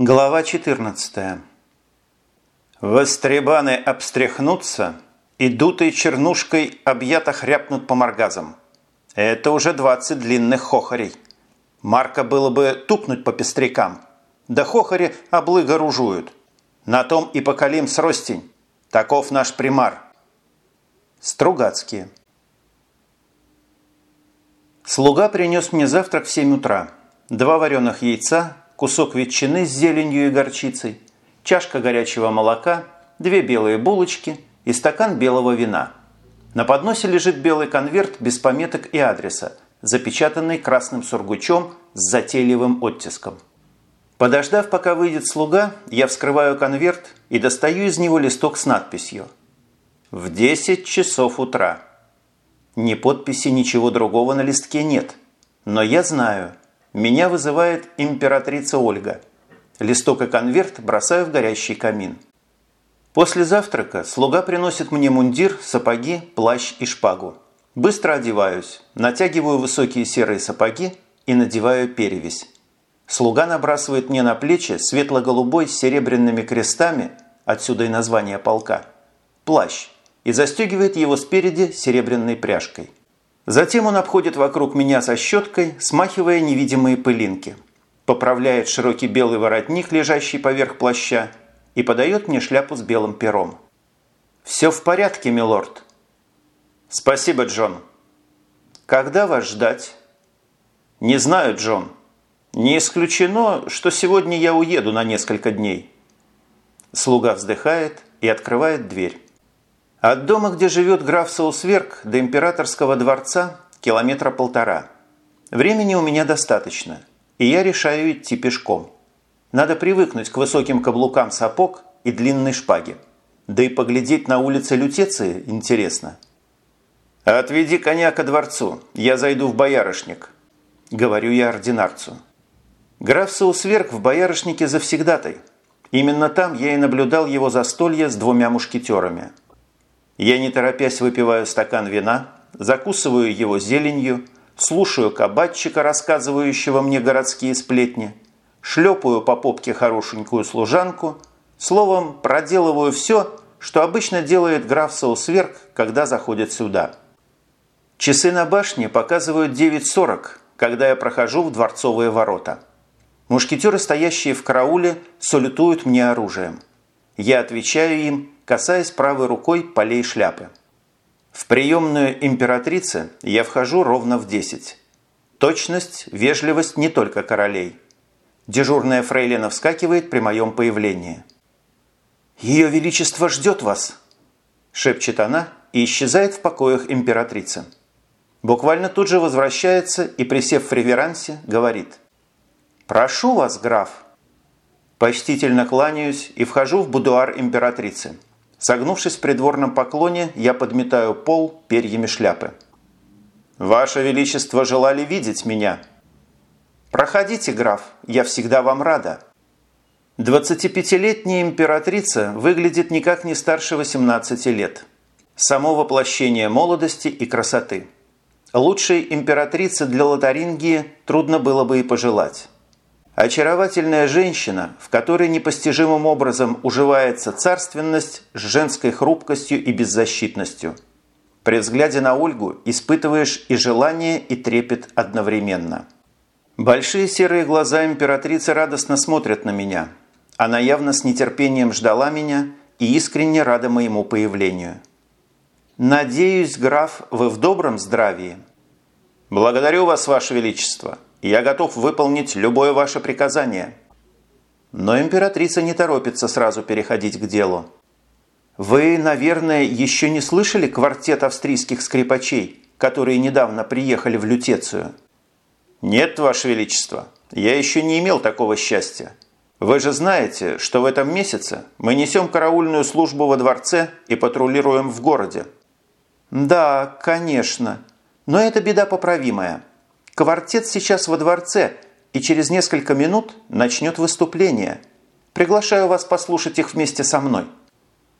Глава 14. Востребаны обстряхнутся, и дутой чернушкой объято хряпнут по моргазам. Это уже 20 длинных хохарей. Марка было бы тупнуть по пестрякам. Да хохари облыга ружуют. На том и покалим сростень. Таков наш примар. Стругацкие. Слуга принес мне завтрак в 7 утра. Два вареных яйца, кусок ветчины с зеленью и горчицей, чашка горячего молока, две белые булочки и стакан белого вина. На подносе лежит белый конверт без пометок и адреса, запечатанный красным сургучом с затейливым оттиском. Подождав, пока выйдет слуга, я вскрываю конверт и достаю из него листок с надписью «В 10 часов утра». Ни подписи, ничего другого на листке нет. Но я знаю, меня вызывает императрица Ольга. Листок и конверт бросаю в горящий камин. После завтрака слуга приносит мне мундир, сапоги, плащ и шпагу. Быстро одеваюсь, натягиваю высокие серые сапоги и надеваю перевязь. Слуга набрасывает мне на плечи светло-голубой с серебряными крестами, отсюда и название полка, плащ – и застегивает его спереди серебряной пряжкой. Затем он обходит вокруг меня со щеткой, смахивая невидимые пылинки. Поправляет широкий белый воротник, лежащий поверх плаща, и подает мне шляпу с белым пером. «Все в порядке, милорд». «Спасибо, Джон». «Когда вас ждать?» «Не знаю, Джон. Не исключено, что сегодня я уеду на несколько дней». Слуга вздыхает и открывает дверь. От дома, где живет граф Саусверк, до императорского дворца километра полтора. Времени у меня достаточно, и я решаю идти пешком. Надо привыкнуть к высоким каблукам сапог и длинной шпаге. Да и поглядеть на улице Лютеции интересно. «Отведи коня ко дворцу, я зайду в боярышник», – говорю я ординарцу. Граф Саусверк в боярышнике завсегдатай. Именно там я и наблюдал его застолье с двумя мушкетерами – я не торопясь выпиваю стакан вина, закусываю его зеленью, слушаю кабачика, рассказывающего мне городские сплетни, шлепаю по попке хорошенькую служанку, словом, проделываю все, что обычно делает граф Саусверк, когда заходит сюда. Часы на башне показывают 9.40, когда я прохожу в дворцовые ворота. Мушкетеры, стоящие в карауле, салютуют мне оружием. Я отвечаю им, касаясь правой рукой полей шляпы. В приемную императрицы я вхожу ровно в 10. Точность, вежливость не только королей. Дежурная фрейлина вскакивает при моем появлении. «Ее Величество ждет вас!» – шепчет она и исчезает в покоях императрицы. Буквально тут же возвращается и, присев в реверансе, говорит «Прошу вас, граф!» Почтительно кланяюсь и вхожу в будуар императрицы. Согнувшись в придворном поклоне, я подметаю пол перьями шляпы. «Ваше Величество желали видеть меня?» «Проходите, граф, я всегда вам рада». 25-летняя императрица выглядит никак не старше 18 лет. Само воплощение молодости и красоты. Лучшей императрицы для Лотарингии трудно было бы и пожелать. Очаровательная женщина, в которой непостижимым образом уживается царственность с женской хрупкостью и беззащитностью. При взгляде на Ольгу испытываешь и желание, и трепет одновременно. Большие серые глаза императрицы радостно смотрят на меня. Она явно с нетерпением ждала меня и искренне рада моему появлению. «Надеюсь, граф, вы в добром здравии?» «Благодарю вас, Ваше Величество!» Я готов выполнить любое ваше приказание». Но императрица не торопится сразу переходить к делу. «Вы, наверное, еще не слышали квартет австрийских скрипачей, которые недавно приехали в Лютецию?» «Нет, Ваше Величество, я еще не имел такого счастья. Вы же знаете, что в этом месяце мы несем караульную службу во дворце и патрулируем в городе». «Да, конечно, но это беда поправимая. Квартет сейчас во дворце и через несколько минут начнет выступление. Приглашаю вас послушать их вместе со мной».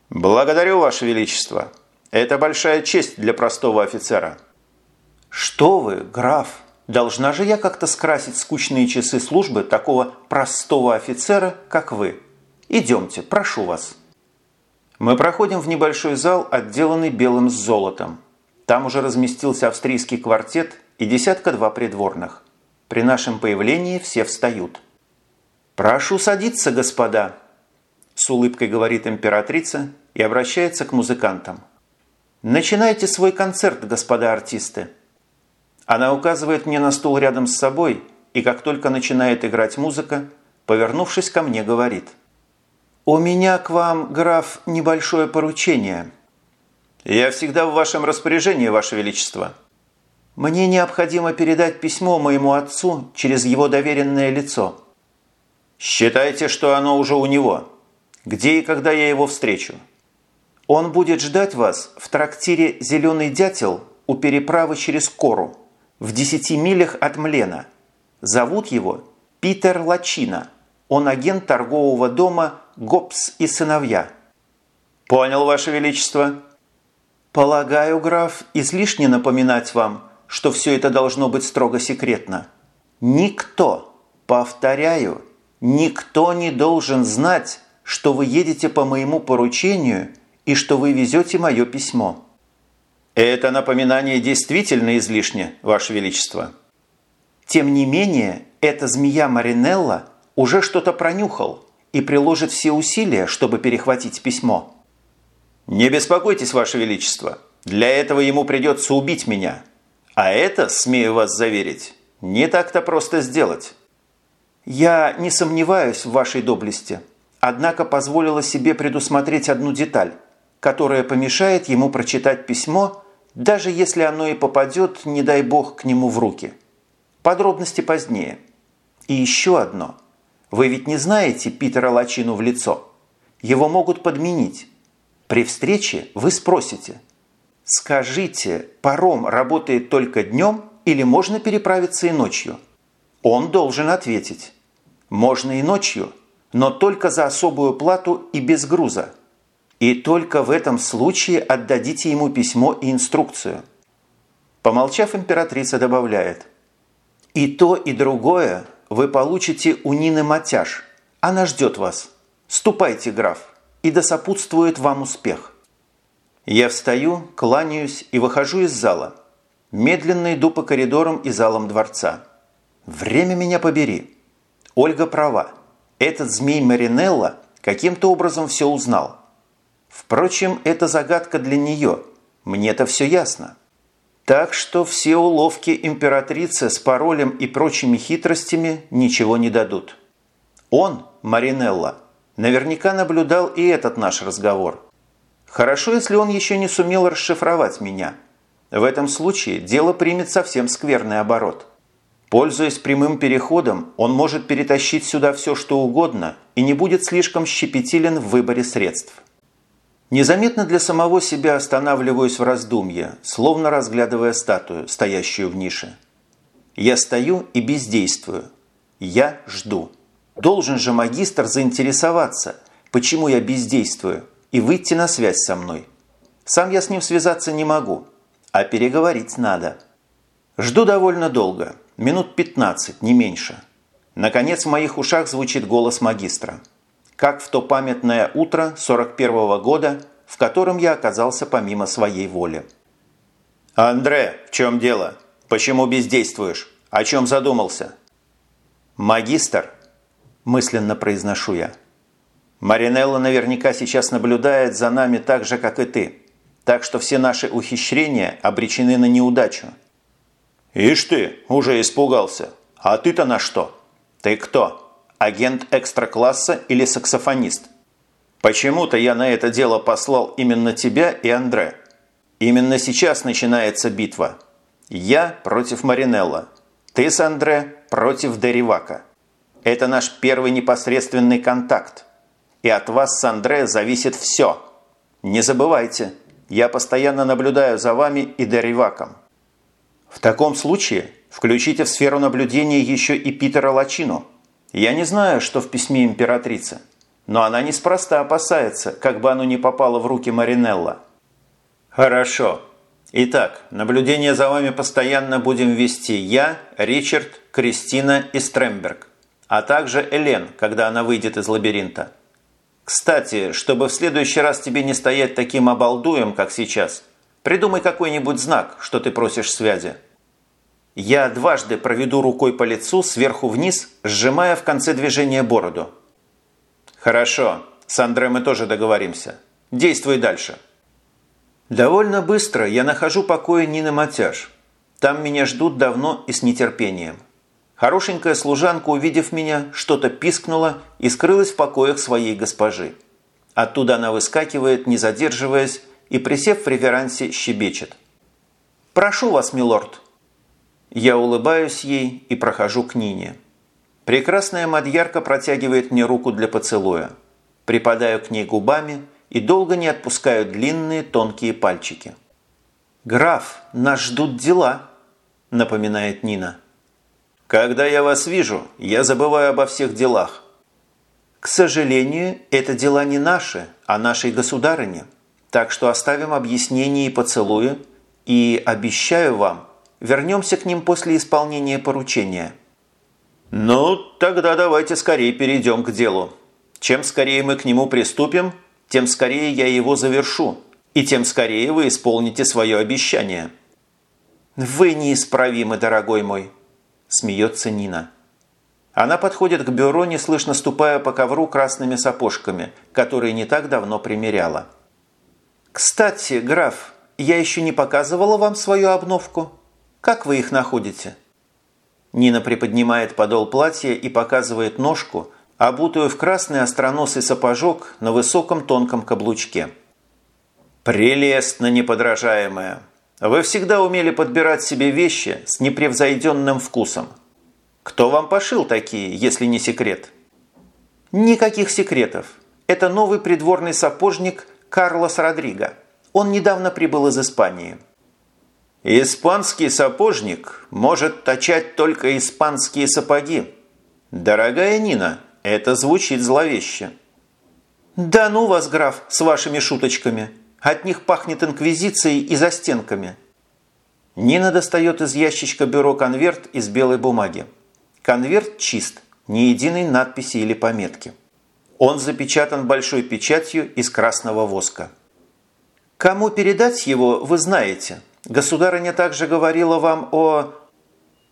«Благодарю, Ваше Величество. Это большая честь для простого офицера». «Что вы, граф, Должна же я как-то скрасить скучные часы службы такого простого офицера, как вы. Идемте, прошу вас». Мы проходим в небольшой зал, отделанный белым с золотом. Там уже разместился австрийский квартет и десятка-два придворных. При нашем появлении все встают. «Прошу садиться, господа!» С улыбкой говорит императрица и обращается к музыкантам. «Начинайте свой концерт, господа артисты!» Она указывает мне на стул рядом с собой и, как только начинает играть музыка, повернувшись ко мне, говорит. «У меня к вам, граф, небольшое поручение». «Я всегда в вашем распоряжении, ваше величество». «Мне необходимо передать письмо моему отцу через его доверенное лицо». «Считайте, что оно уже у него. Где и когда я его встречу?» «Он будет ждать вас в трактире «Зеленый дятел» у переправы через Кору, в десяти милях от Млена. Зовут его Питер Лачина. Он агент торгового дома «Гопс и сыновья». «Понял, Ваше Величество». «Полагаю, граф, излишне напоминать вам, что все это должно быть строго секретно. Никто, повторяю, Никто не должен знать, что вы едете по моему поручению и что вы везете мое письмо». «Это напоминание действительно излишне, Ваше Величество». «Тем не менее, эта змея Маринелла уже что-то пронюхал и приложит все усилия, чтобы перехватить письмо». «Не беспокойтесь, Ваше Величество. Для этого ему придется убить меня. А это, смею вас заверить, не так-то просто сделать». Я не сомневаюсь в вашей доблести, однако позволила себе предусмотреть одну деталь, которая помешает ему прочитать письмо, даже если оно и попадет, не дай бог, к нему в руки. Подробности позднее. И еще одно. Вы ведь не знаете Питера Лачину в лицо. Его могут подменить. При встрече вы спросите. Скажите, паром работает только днем или можно переправиться и ночью? Он должен ответить. Можно и ночью, но только за особую плату и без груза. И только в этом случае отдадите ему письмо и инструкцию. Помолчав, императрица добавляет. И то, и другое вы получите у Нины Матяж. Она ждет вас. Ступайте, граф, и да сопутствует вам успех. Я встаю, кланяюсь и выхожу из зала. Медленно иду по коридорам и залам дворца. Время меня побери. Ольга права. Этот змей Маринелла каким-то образом все узнал. Впрочем, это загадка для нее. Мне-то все ясно. Так что все уловки императрицы с паролем и прочими хитростями ничего не дадут. Он, Маринелла, наверняка наблюдал и этот наш разговор. Хорошо, если он еще не сумел расшифровать меня. В этом случае дело примет совсем скверный оборот. Пользуясь прямым переходом, он может перетащить сюда все, что угодно и не будет слишком щепетилен в выборе средств. Незаметно для самого себя останавливаюсь в раздумье, словно разглядывая статую, стоящую в нише. Я стою и бездействую. Я жду. Должен же магистр заинтересоваться, почему я бездействую, и выйти на связь со мной. Сам я с ним связаться не могу, а переговорить надо. Жду довольно долго – Минут 15, не меньше. Наконец в моих ушах звучит голос магистра. Как в то памятное утро 41 -го года, в котором я оказался помимо своей воли. «Андре, в чем дело? Почему бездействуешь? О чем задумался?» «Магистр», – мысленно произношу я. «Маринелла наверняка сейчас наблюдает за нами так же, как и ты, так что все наши ухищрения обречены на неудачу». «Ишь ты, уже испугался. А ты-то на что? Ты кто? Агент экстра-класса или саксофонист? Почему-то я на это дело послал именно тебя и Андре. Именно сейчас начинается битва. Я против Маринелла. Ты с Андре против Деривака. Это наш первый непосредственный контакт. И от вас с Андре зависит все. Не забывайте, я постоянно наблюдаю за вами и Дериваком. В таком случае включите в сферу наблюдения еще и Питера Лачину. Я не знаю, что в письме императрицы, но она неспроста опасается, как бы оно ни попало в руки Маринелла. Хорошо. Итак, наблюдение за вами постоянно будем вести я, Ричард, Кристина и Стремберг, а также Элен, когда она выйдет из лабиринта. Кстати, чтобы в следующий раз тебе не стоять таким обалдуем, как сейчас, придумай какой-нибудь знак, что ты просишь связи. Я дважды проведу рукой по лицу сверху вниз, сжимая в конце движения бороду. Хорошо, с Андре мы тоже договоримся. Действуй дальше. Довольно быстро я нахожу покои Нины Матяж. Там меня ждут давно и с нетерпением. Хорошенькая служанка, увидев меня, что-то пискнула и скрылась в покоях своей госпожи. Оттуда она выскакивает, не задерживаясь, и, присев в реверансе, щебечет. «Прошу вас, милорд!» Я улыбаюсь ей и прохожу к Нине. Прекрасная мадьярка протягивает мне руку для поцелуя. Припадаю к ней губами и долго не отпускаю длинные тонкие пальчики. «Граф, нас ждут дела», – напоминает Нина. Когда я вас вижу, я забываю обо всех делах. К сожалению, это дела не наши, а нашей государыни. Так что оставим объяснения и поцелуи, и, обещаю вам, вернемся к ним после исполнения поручения. Ну, тогда давайте скорее перейдем к делу. Чем скорее мы к нему приступим, тем скорее я его завершу, и тем скорее вы исполните свое обещание. Вы неисправимы, дорогой мой, смеется Нина. Она подходит к бюро, неслышно ступая по ковру красными сапожками, которые не так давно примеряла. «Кстати, граф, я еще не показывала вам свою обновку. Как вы их находите?» Нина приподнимает подол платья и показывает ножку, обутую в красный остроносый сапожок на высоком тонком каблучке. «Прелестно, неподражаемая!» Вы всегда умели подбирать себе вещи с непревзойденным вкусом. Кто вам пошил такие, если не секрет? Никаких секретов. Это новый придворный сапожник Карлос Родриго. Он недавно прибыл из Испании. Испанский сапожник может точать только испанские сапоги. Дорогая Нина, это звучит зловеще. Да ну вас, граф, с вашими шуточками. От них пахнет инквизицией и застенками. Нина достает из ящичка бюро конверт из белой бумаги. Конверт чист, ни единой надписи или пометки. Он запечатан большой печатью из красного воска. Кому передать его, вы знаете. Государыня также говорила вам о...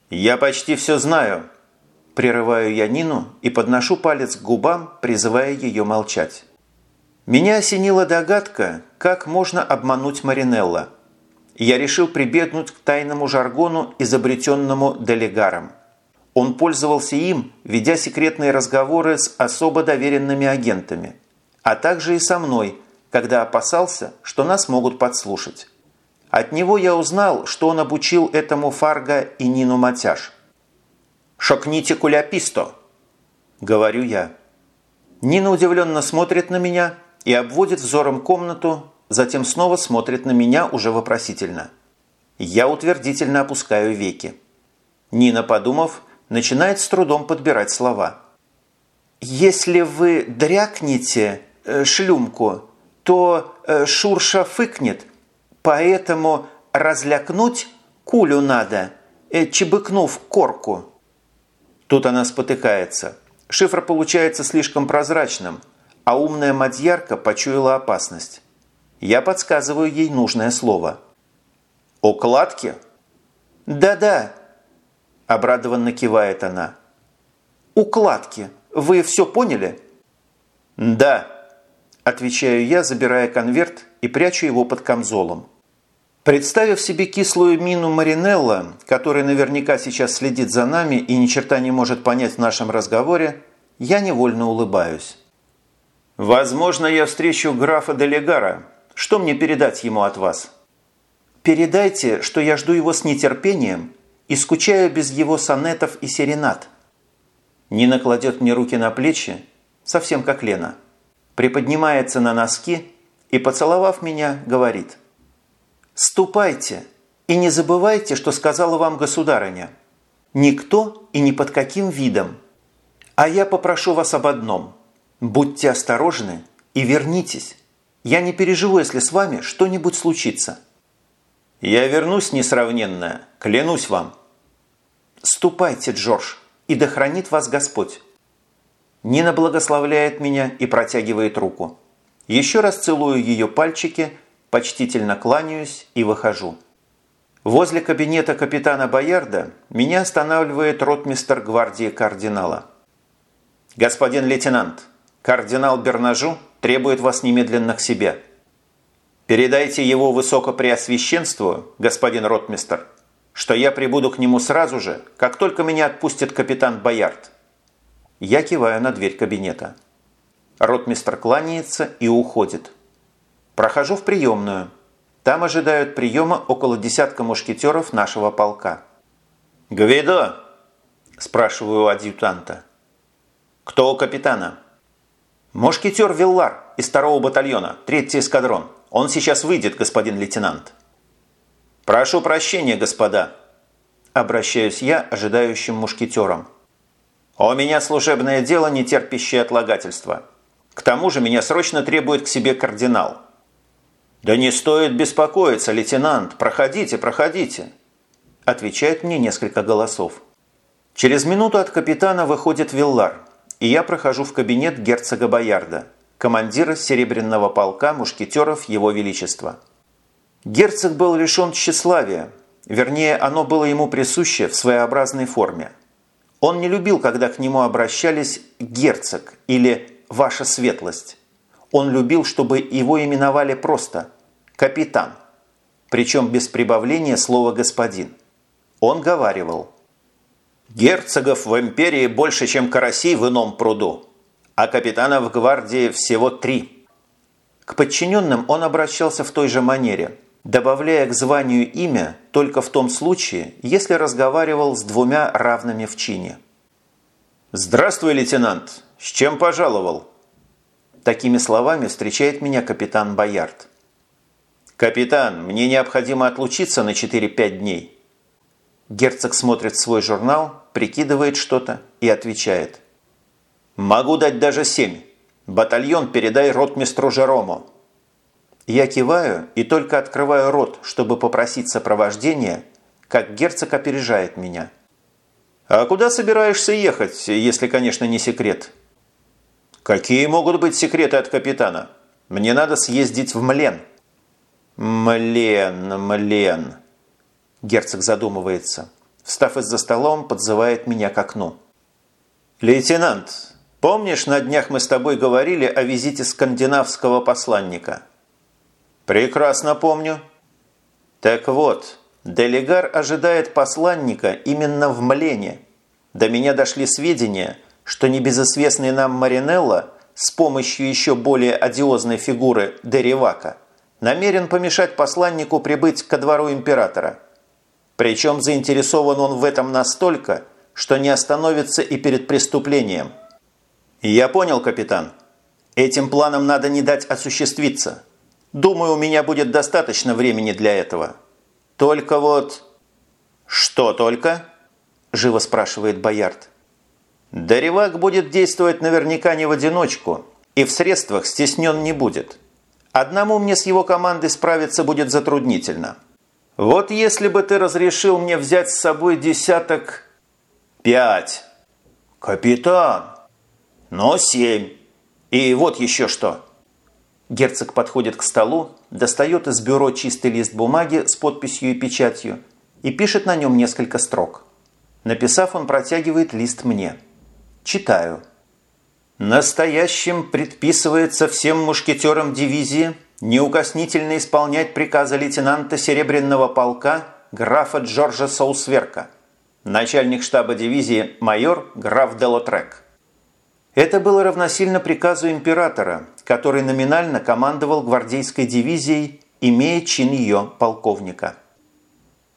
«Я почти все знаю», – прерываю я Нину и подношу палец к губам, призывая ее молчать. Меня осенила догадка, как можно обмануть Маринелла. Я решил прибегнуть к тайному жаргону, изобретенному делегаром. Он пользовался им, ведя секретные разговоры с особо доверенными агентами, а также и со мной, когда опасался, что нас могут подслушать. От него я узнал, что он обучил этому Фарго и Нину Матяж. «Шокните куляписто!» – говорю я. Нина удивленно смотрит на меня – и обводит взором комнату, затем снова смотрит на меня уже вопросительно. Я утвердительно опускаю веки. Нина, подумав, начинает с трудом подбирать слова. «Если вы дрякнете э, шлюмку, то э, Шурша фыкнет, поэтому разлякнуть кулю надо, э, чебыкнув корку». Тут она спотыкается. Шифр получается слишком прозрачным – а умная мадьярка почуяла опасность. Я подсказываю ей нужное слово. «Окладки?» «Да-да», – обрадованно кивает она. «Укладки. Вы все поняли?» «Да», – отвечаю я, забирая конверт и прячу его под камзолом. Представив себе кислую мину Маринелла, который наверняка сейчас следит за нами и ни черта не может понять в нашем разговоре, я невольно улыбаюсь. «Возможно, я встречу графа Делегара. Что мне передать ему от вас?» «Передайте, что я жду его с нетерпением и скучаю без его сонетов и серенад». Нина кладет мне руки на плечи, совсем как Лена, приподнимается на носки и, поцеловав меня, говорит «Ступайте и не забывайте, что сказала вам государыня. Никто и ни под каким видом. А я попрошу вас об одном – Будьте осторожны и вернитесь. Я не переживу, если с вами что-нибудь случится». «Я вернусь, несравненная, клянусь вам». «Ступайте, Джордж, и да хранит вас Господь». Нина благословляет меня и протягивает руку. Еще раз целую ее пальчики, почтительно кланяюсь и выхожу. Возле кабинета капитана Боярда меня останавливает ротмистер гвардии кардинала. «Господин лейтенант, кардинал Бернажу требует вас немедленно к себе. Передайте его высокопреосвященству, господин ротмистер, что я прибуду к нему сразу же, как только меня отпустит капитан Боярд». Я киваю на дверь кабинета. Ротмистр кланяется и уходит. Прохожу в приемную. Там ожидают приема около десятка мушкетеров нашего полка. «Гвидо!» – спрашиваю у адъютанта. «Кто у капитана?» «Мушкетер Виллар из второго батальона, третий эскадрон. Он сейчас выйдет, господин лейтенант». «Прошу прощения, господа», – обращаюсь я ожидающим мушкетерам. «У меня служебное дело, не терпящее отлагательства. К тому же меня срочно требует к себе кардинал». «Да не стоит беспокоиться, лейтенант. Проходите, проходите», – отвечает мне несколько голосов. Через минуту от капитана выходит Виллар, и я прохожу в кабинет герцога Боярда, командира Серебряного полка мушкетеров Его Величества. Герцог был лишен тщеславия, вернее, оно было ему присуще в своеобразной форме. Он не любил, когда к нему обращались «герцог» или «ваша светлость». Он любил, чтобы его именовали просто «капитан», причем без прибавления слова «господин». Он говаривал «Герцогов в империи больше, чем карасей в ином пруду, а капитанов гвардии всего три». К подчиненным он обращался в той же манере, добавляя к званию имя только в том случае, если разговаривал с двумя равными в чине. «Здравствуй, лейтенант! С чем пожаловал?» Такими словами встречает меня капитан Боярд. «Капитан, мне необходимо отлучиться на 4-5 дней». Герцог смотрит свой журнал, прикидывает что-то и отвечает. «Могу дать даже 7. Батальон передай ротмистру Жерому». Я киваю и только открываю рот, чтобы попросить сопровождения, как герцог опережает меня. «А куда собираешься ехать, если, конечно, не секрет?» «Какие могут быть секреты от капитана? Мне надо съездить в Млен». «Млен, Млен...» Герцог задумывается. Встав из-за стола, он подзывает меня к окну. «Лейтенант, помнишь, на днях мы с тобой говорили о визите скандинавского посланника?» «Прекрасно помню». «Так вот, делегар ожидает посланника именно в Млене. До меня дошли сведения, что небезызвестный нам Маринелло с помощью еще более одиозной фигуры Деривака намерен помешать посланнику прибыть ко двору императора. Причем заинтересован он в этом настолько, что не остановится и перед преступлением. «Я понял, капитан. Этим планам надо не дать осуществиться. Думаю, у меня будет достаточно времени для этого. Только вот...» «Что только?» – живо спрашивает Боярд. Даревак будет действовать наверняка не в одиночку и в средствах стеснен не будет. Одному мне с его командой справиться будет затруднительно. Вот если бы ты разрешил мне взять с собой десяток... Пять. Капитан. Но семь. И вот еще что. Герцог подходит к столу, достает из бюро чистый лист бумаги с подписью и печатью и пишет на нем несколько строк. Написав, он протягивает лист мне – Читаю. Настоящим предписывается всем мушкетерам дивизии неукоснительно исполнять приказы лейтенанта Серебряного полка графа Джорджа Соусверка, начальник штаба дивизии майор граф Делотрек. Это было равносильно приказу императора, который номинально командовал гвардейской дивизией, имея чин ее полковника.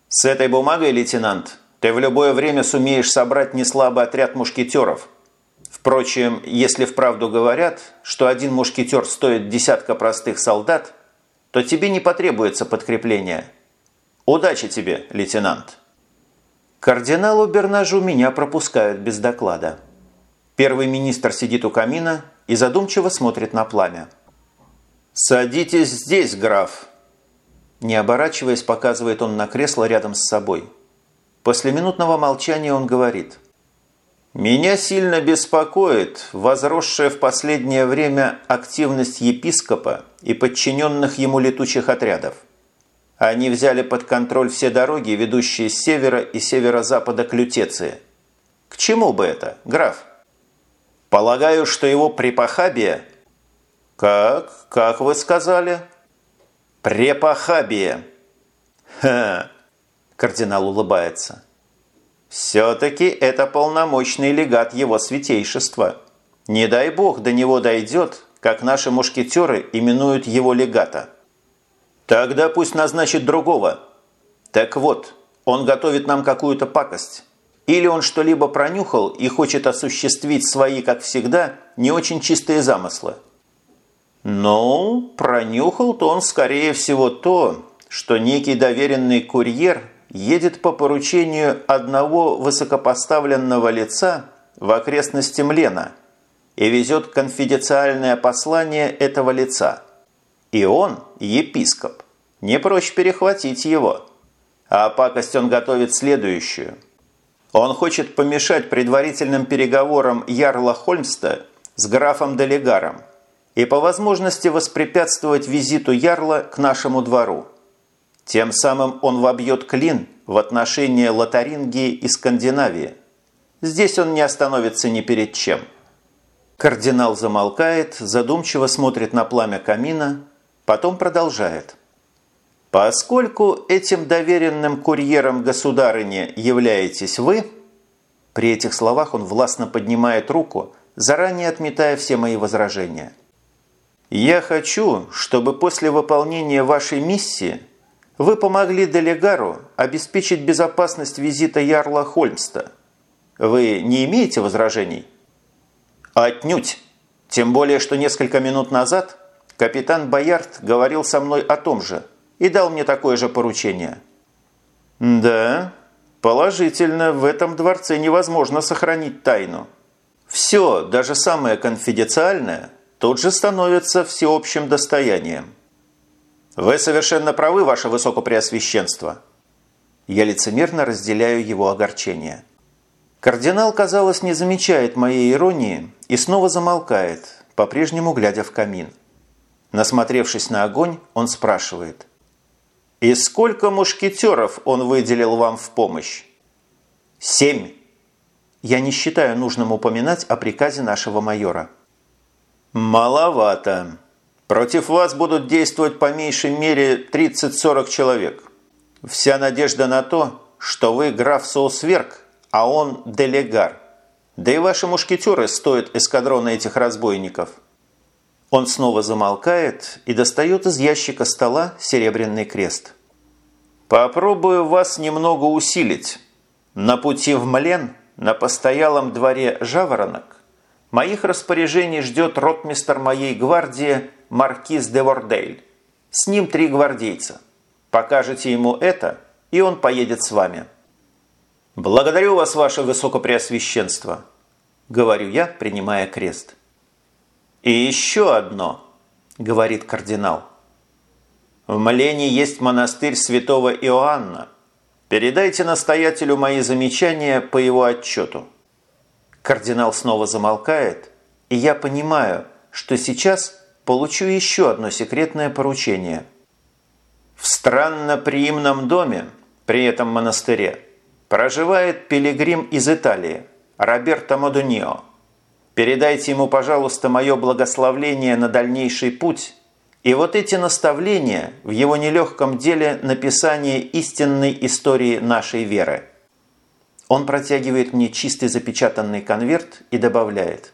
С этой бумагой, лейтенант, ты в любое время сумеешь собрать неслабый отряд мушкетеров – Впрочем, если вправду говорят, что один мушкетер стоит десятка простых солдат, то тебе не потребуется подкрепление. Удачи тебе, лейтенант. Кардиналу Бернажу меня пропускают без доклада. Первый министр сидит у камина и задумчиво смотрит на пламя. «Садитесь здесь, граф». Не оборачиваясь, показывает он на кресло рядом с собой. После минутного молчания он говорит. «Меня сильно беспокоит возросшая в последнее время активность епископа и подчиненных ему летучих отрядов. Они взяли под контроль все дороги, ведущие с севера и северо-запада к Лютеции. К чему бы это, граф? Полагаю, что его препохабие... Как? Как вы сказали? Препохабие. Ха! Кардинал улыбается. Все-таки это полномочный легат его святейшества. Не дай бог до него дойдет, как наши мушкетеры именуют его легата. Тогда пусть назначит другого. Так вот, он готовит нам какую-то пакость. Или он что-либо пронюхал и хочет осуществить свои, как всегда, не очень чистые замыслы. Ну, пронюхал-то он, скорее всего, то, что некий доверенный курьер едет по поручению одного высокопоставленного лица в окрестности Млена и везет конфиденциальное послание этого лица – и он, епископ, не прочь перехватить его. А пакость он готовит следующую. Он хочет помешать предварительным переговорам Ярла Хольмста с графом Делегаром и по возможности воспрепятствовать визиту Ярла к нашему двору. Тем самым он вобьет клин в отношении Лотарингии и Скандинавии. Здесь он не остановится ни перед чем. Кардинал замолкает, задумчиво смотрит на пламя камина Потом продолжает. Поскольку этим доверенным курьером государыни являетесь вы, при этих словах он властно поднимает руку, заранее отметая все мои возражения. Я хочу, чтобы после выполнения вашей миссии вы помогли Делегару обеспечить безопасность визита Ярла Хольмста. Вы не имеете возражений? Отнюдь. Тем более, что несколько минут назад Капитан Боярд говорил со мной о том же и дал мне такое же поручение. Да, положительно, в этом дворце невозможно сохранить тайну. Все, даже самое конфиденциальное, тут же становится всеобщим достоянием. Вы совершенно правы, ваше высокопреосвященство. Я лицемерно разделяю его огорчение. Кардинал, казалось, не замечает моей иронии и снова замолкает, по-прежнему глядя в камин. Насмотревшись на огонь, он спрашивает. «И сколько мушкетеров он выделил вам в помощь?» «Семь». Я не считаю нужным упоминать о приказе нашего майора. «Маловато. Против вас будут действовать по меньшей мере 30-40 человек. Вся надежда на то, что вы граф Соусверк, а он делегар. Да и ваши мушкетеры стоят эскадрона этих разбойников». Он снова замолкает и достает из ящика стола серебряный крест. «Попробую вас немного усилить. На пути в Млен, на постоялом дворе Жаворонок, моих распоряжений ждет ротмистер моей гвардии Маркиз де Вордейль. С ним три гвардейца. Покажете ему это, и он поедет с вами». «Благодарю вас, ваше высокопреосвященство», – говорю я, принимая крест. «И еще одно», – говорит кардинал. «В Малене есть монастырь святого Иоанна. Передайте настоятелю мои замечания по его отчету». Кардинал снова замолкает, и я понимаю, что сейчас получу еще одно секретное поручение. В странно-приимном доме, при этом монастыре, проживает пилигрим из Италии, Роберто Модунио. Передайте ему, пожалуйста, мое благословление на дальнейший путь и вот эти наставления в его нелегком деле написания истинной истории нашей веры. Он протягивает мне чистый запечатанный конверт и добавляет.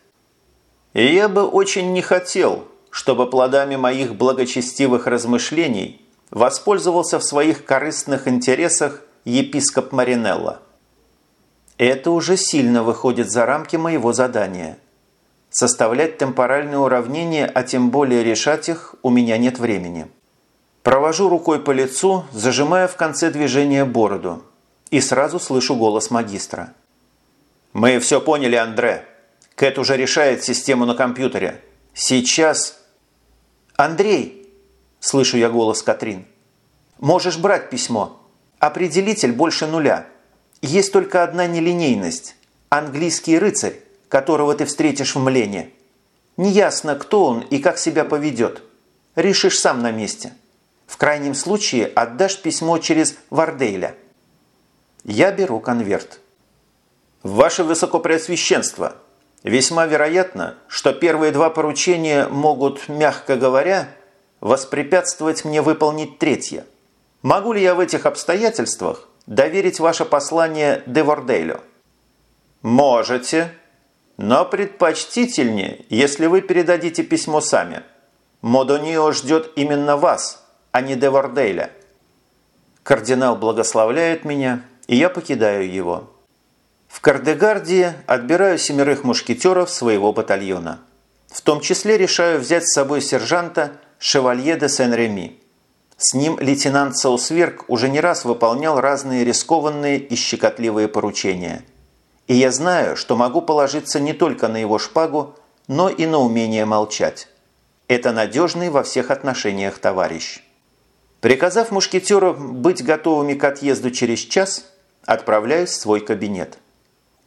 «И я бы очень не хотел, чтобы плодами моих благочестивых размышлений воспользовался в своих корыстных интересах епископ Маринелло. Это уже сильно выходит за рамки моего задания – Составлять темпоральные уравнения, а тем более решать их, у меня нет времени. Провожу рукой по лицу, зажимая в конце движения бороду. И сразу слышу голос магистра. «Мы все поняли, Андре. Кэт уже решает систему на компьютере. Сейчас...» «Андрей!» – слышу я голос Катрин. Можешь брать письмо. Определитель больше нуля. Есть только одна нелинейность – английский рыцарь, которого ты встретишь в Млене. Неясно, кто он и как себя поведет. Решишь сам на месте. В крайнем случае отдашь письмо через Вардейля. Я беру конверт. Ваше Высокопреосвященство, весьма вероятно, что первые два поручения могут, мягко говоря, воспрепятствовать мне выполнить третье. Могу ли я в этих обстоятельствах доверить ваше послание Девордейлю? Можете, но предпочтительнее, если вы передадите письмо сами. Модонио ждет именно вас, а не Девордейля. Кардинал благословляет меня, и я покидаю его. В Кардегардии отбираю семерых мушкетеров своего батальона. В том числе решаю взять с собой сержанта Шевалье де Сен-Реми. С ним лейтенант Саусверк уже не раз выполнял разные рискованные и щекотливые поручения. И я знаю, что могу положиться не только на его шпагу, но и на умение молчать. Это надежный во всех отношениях товарищ. Приказав мушкетеру быть готовыми к отъезду через час, отправляюсь в свой кабинет.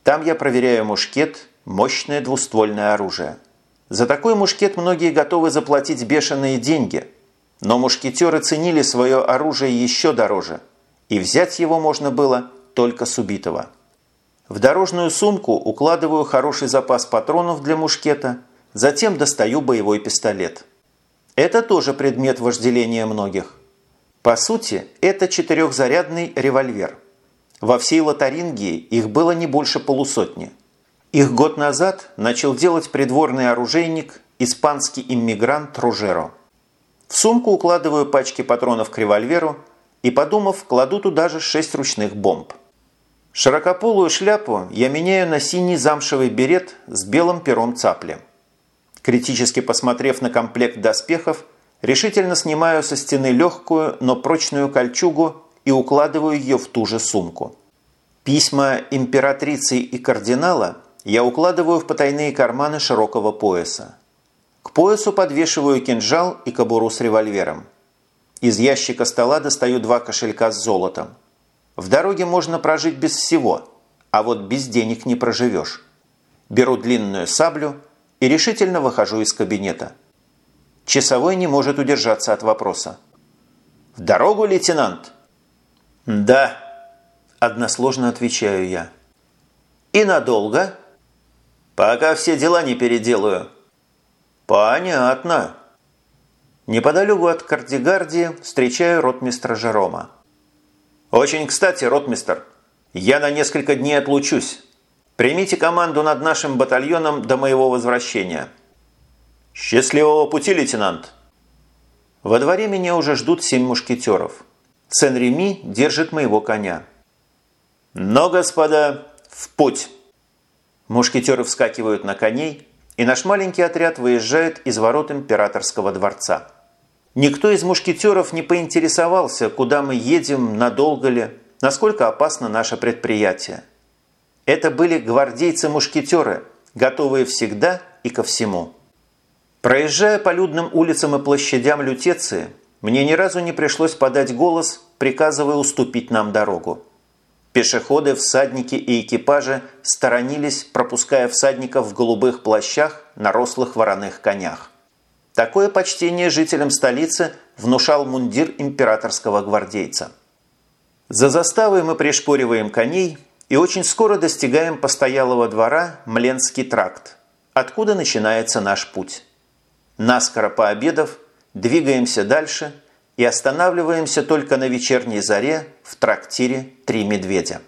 Там я проверяю мушкет, мощное двуствольное оружие. За такой мушкет многие готовы заплатить бешеные деньги, но мушкетеры ценили свое оружие еще дороже, и взять его можно было только с убитого. В дорожную сумку укладываю хороший запас патронов для мушкета, затем достаю боевой пистолет. Это тоже предмет вожделения многих. По сути, это четырехзарядный револьвер – во всей Лотарингии их было не больше полусотни. Их год назад начал делать придворный оружейник, испанский иммигрант Ружеро. В сумку укладываю пачки патронов к револьверу и, подумав, кладу туда же шесть ручных бомб. Широкополую шляпу я меняю на синий замшевый берет с белым пером цапли. Критически посмотрев на комплект доспехов, решительно снимаю со стены легкую, но прочную кольчугу и укладываю ее в ту же сумку. Письма императрицы и кардинала я укладываю в потайные карманы широкого пояса. К поясу подвешиваю кинжал и кобуру с револьвером. Из ящика стола достаю два кошелька с золотом. В дороге можно прожить без всего, а вот без денег не проживешь. Беру длинную саблю и решительно выхожу из кабинета. Часовой не может удержаться от вопроса. «В дорогу, лейтенант!» «Да», – односложно отвечаю я. «И надолго?» «Пока все дела не переделаю». «Понятно». Неподалеку от Кардигардии встречаю ротмистра Жерома. «Очень кстати, ротмистр, я на несколько дней отлучусь. Примите команду над нашим батальоном до моего возвращения». «Счастливого пути, лейтенант!» Во дворе меня уже ждут семь мушкетеров – Сен-Реми держит моего коня. Но, господа, в путь! Мушкетеры вскакивают на коней, и наш маленький отряд выезжает из ворот императорского дворца. Никто из мушкетеров не поинтересовался, куда мы едем, надолго ли, насколько опасно наше предприятие. Это были гвардейцы-мушкетеры, готовые всегда и ко всему. Проезжая по людным улицам и площадям Лютеции, мне ни разу не пришлось подать голос, приказывая уступить нам дорогу. Пешеходы, всадники и экипажи сторонились, пропуская всадников в голубых плащах на рослых вороных конях. Такое почтение жителям столицы внушал мундир императорского гвардейца. За заставой мы пришпориваем коней и очень скоро достигаем постоялого двора Мленский тракт, откуда начинается наш путь. Наскоро пообедав, двигаемся дальше и останавливаемся только на вечерней заре в трактире «Три медведя».